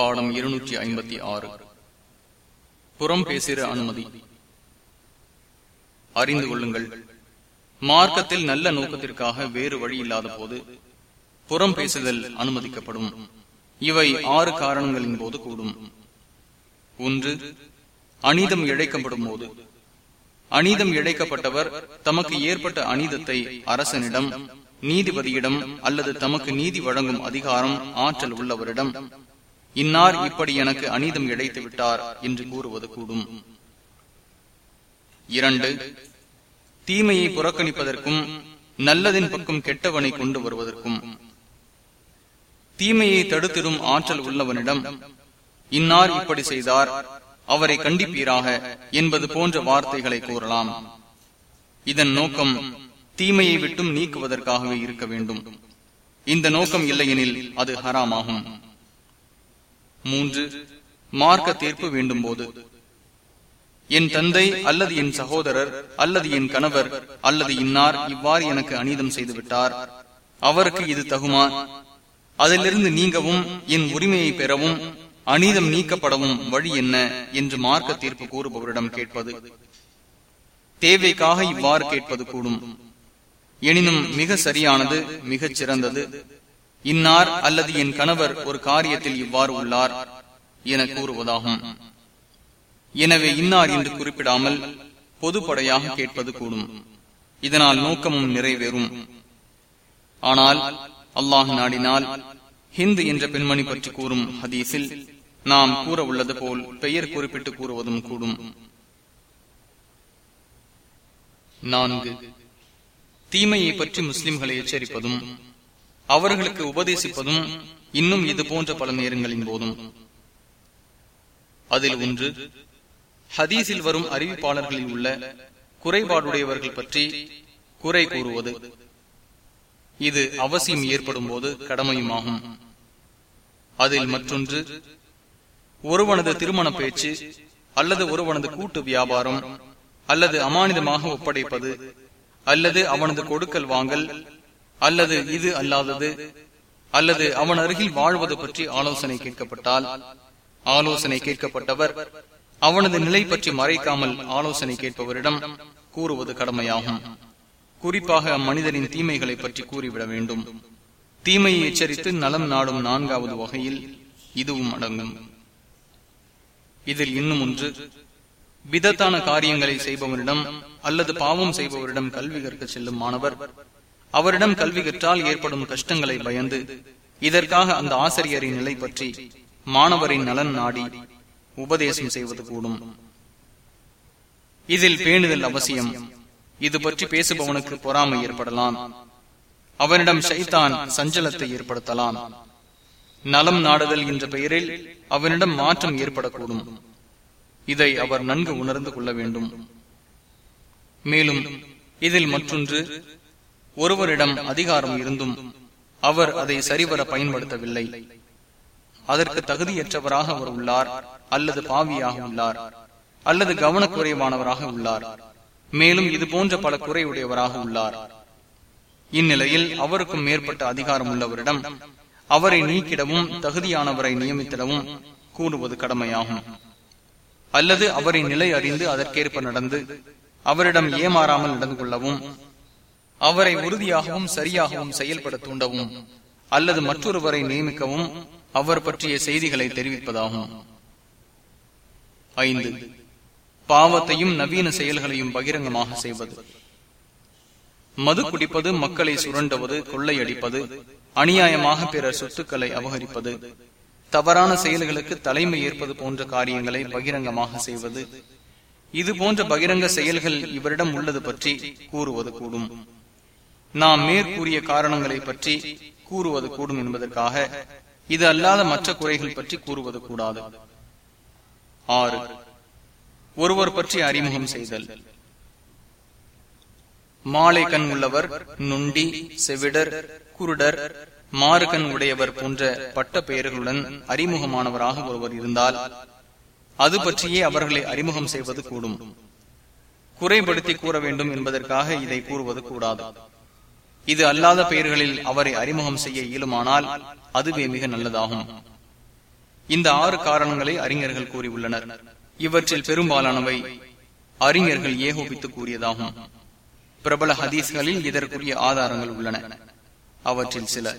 பாடம் இருநூற்றி ஐம்பத்தி ஆறு. புறம் பேசுகிற அனுமதி. அறிந்து கொள்ளுங்கள். மார்க்கத்தில் நல்ல நோக்கத்திற்காக வேறு வழி இல்லாத போது புறம் பேசுதல் அனுமதிக்கப்படும். இவை ஆறு காரணங்களின் போது கூடும். ஒன்று அநீதம் இழைக்கப்படும் போது. அநீதம் இழைக்கப்பட்டவர் தமக்கு ஏற்பட்ட அநீதத்தை அரசனிடம் நீதிபதியிடம் அல்லது தமக்கு நீதி வழங்கும் அதிகாரம் ஆற்றல் உள்ளவரிடம் இன்னார் இப்படி எனக்கு அநீதம் இழைத்து விட்டார் என்று கூறுவது கூடும். இரண்டு தீமையை புறக்கணிப்பதற்கும் நல்லதின் பக்கம் கெட்டவனை கொண்டு வருவதற்கும். தீமையை தடுத்திடும் ஆற்றல் உள்ளவனிடம் இன்னார் இப்படி செய்தார் அவரை கண்டிப்பீராக என்பது போன்ற வார்த்தைகளை கூறலாம். இதன் நோக்கம் தீமையை விட்டும் நீக்குவதற்காகவே இருக்க வேண்டும். இந்த நோக்கம் இல்லையெனில் அது ஹராமாகும். மூன்று மார்க்க தீர்ப்பு வேண்டும் போது என் தந்தை அல்லது என் சகோதரர் அல்லது என் கணவர் அல்லது இன்னார் இவ்வாறு எனக்கு அநீதம் செய்துவிட்டார். அவருக்கு இது தகுமா? அதிலிருந்து நீங்கவும் என் உரிமையை பெறவும் அநீதம் நீக்கப்படவும் வழி என்ன? என்று மார்க்க தீர்ப்பு கூறுபவரிடம் கேட்பது. தேவைக்காக இவ்வாறு கேட்பது கூடும். எனினும் மிக சரியானது மிகச் சிறந்தது இன்னார் அல்லது என் கணவர் ஒரு காரியத்தில் இவ்வாறு உள்ளார் என கூறுவதாகும். எனவே இன்னார் என்று குறிப்பிடாமல் பொதுப்படையாக கேட்பது கூடும். இதனால் நோக்கமும் நிறைவேறும். ஆனால் அல்லாஹ் நாடினால் ஹிந்து என்ற பெண்மணி பற்றி கூறும் ஹதீஸில் நாம் கூற உள்ளது போல் பெயர் குறிப்பிட்டு கூறுவதும் கூடும். நான்கு. தீமையை பற்றி முஸ்லிம்களை எச்சரிப்பதும் அவர்களுக்கு உபதேசிப்பதும் இன்னும் இது போன்ற பல நேரங்களின் போதும். அதில் ஒன்று ஹதீஸில் வரும் அறிவிப்பாளர்களில் உள்ள குறைபாடுடையவர்கள் பற்றி குறை கூறுவது. இது அவசியம் ஏற்படும் போது கடமையுமாகும். அதில் மற்றொன்று ஒருவனது திருமண பேச்சு அல்லது ஒருவனது கூட்டு வியாபாரம் அல்லது அமானிதமாக ஒப்படைப்பது அல்லது அவனது கொடுக்கல் வாங்கல் அல்லது இது அல்லாதது? அல்லது அவன் அருகில் வாழ்வது பற்றி ஆலோசனை கேட்கப்பட்டால்? ஆலோசனை கேட்கப்பட்டவர் அவனது நிலை பற்றி மறைக்காமல் ஆலோசனை கேட்பவரிடம் கூறுவது கடமையாகும். குறிப்பாக அம்மனிதரின் தீமைகளை பற்றி கூறிவிட வேண்டும். தீமையை எச்சரித்து நலம் நாடும் நான்காவது வகையில் இதுவும் அடங்கும். இதில் இன்னும் ஒன்று விதத்தான காரியங்களை செய்பவரிடம் அல்லது பாவம் செய்பவரிடம் கல்வி கற்க செல்லும் மாணவர் அவரிடம் கல்வி கற்றால் ஏற்படும் கஷ்டங்களை பயந்து இதற்காக அந்த ஆசிரியரின் நிலை பற்றி மாணவரின் நலன் நாடி உபதேசம் செய்வது கூடும். இதில் பேணுதல் அவசியம். இது பற்றி பேசுபவனுக்கு பொறாமை ஏற்படலாம். அவனிடம் சைத்தான் சஞ்சலத்தை ஏற்படுத்தலாம். நலம் நாடுதல் என்ற பெயரில் அவனிடம் மாற்றம் ஏற்படக்கூடும். இதை அவர் நன்கு உணர்ந்து கொள்ள வேண்டும். மேலும் இதில் மற்றொன்று ஒருவரிடம் அதிகாரம் இருந்தும் அவர் அதை சரிவர பயன்படுத்தவில்லை. அதற்கு தகுதியற்றவராக அவர் உள்ளார் அல்லது பாவியாக உள்ளார் அல்லது கவனக்குறைவானவராக உள்ளார். மேலும் இது போன்ற பல குறையுடையவராக உள்ளார். இந்நிலையில் அவருக்கும் மேற்பட்ட அதிகாரம் உள்ளவரிடம் அவரை நீக்கிடவும் தகுதியானவரை நியமித்திடவும் கூறுவது கடமையாகும். அல்லது அவரின் நிலை அறிந்து அதற்கேற்ப நடந்து அவரிடம் ஏமாறாமல் நடந்து கொள்ளவும் அவரை உறுதியாகவும் சரியாகவும் செயல்பட தூண்டவும் அல்லது மற்றொருவரை நியமிக்கவும் அவர் பற்றிய செய்திகளை தெரிவிப்பதாகும். ஐந்து பாவத்தையும் நவீன செயல்களையும் பகிரங்கமாக செய்வது. மது குடிப்பது மக்களை சுரண்டுவது கொள்ளையடிப்பது அநியாயமாக பிற சொத்துக்களை அபகரிப்பது தவறான செயல்களுக்கு தலைமை ஏற்பது போன்ற காரியங்களை பகிரங்கமாக செய்வது. இது போன்ற பகிரங்க செயல்கள் இவரிடம் உள்ளது பற்றி கூறுவது கூடும். நாம் மேற்கூறிய காரணங்களை பற்றி கூறுவது கூடும் என்பதற்காக இது அல்லாத மற்ற குறைகள் பற்றி கூறுவது கூடாது. ஆறு. ஒருவர் பற்றி அறிமுகம் செய்தல். மாலை கண் உள்ளவர் நுண்டி செவிடர் குருடர் மாறு கண் உடையவர் போன்ற பட்ட பெயர்களுடன் அறிமுகமானவராக ஒருவர் இருந்தால் அது பற்றியே அவர்களை அறிமுகம் செய்வது கூடும். குறைபடுத்தி கூற வேண்டும் என்பதற்காக இதை கூறுவது கூடாது. இது அல்லாத பெயர்களில் அவரை அறிமுகம் செய்ய இயலுமானால் அதுவே மிக நல்லதாகும். இந்த ஆறு காரணங்களை அறிஞர்கள் கூறியுள்ளனர். இவற்றில் பெரும்பாலானவை அறிஞர்கள் ஏகோபித்து கூறியதாகும். பிரபல ஹதீஸ்களில் இதற்குரிய ஆதாரங்கள் உள்ளன. அவற்றில் சில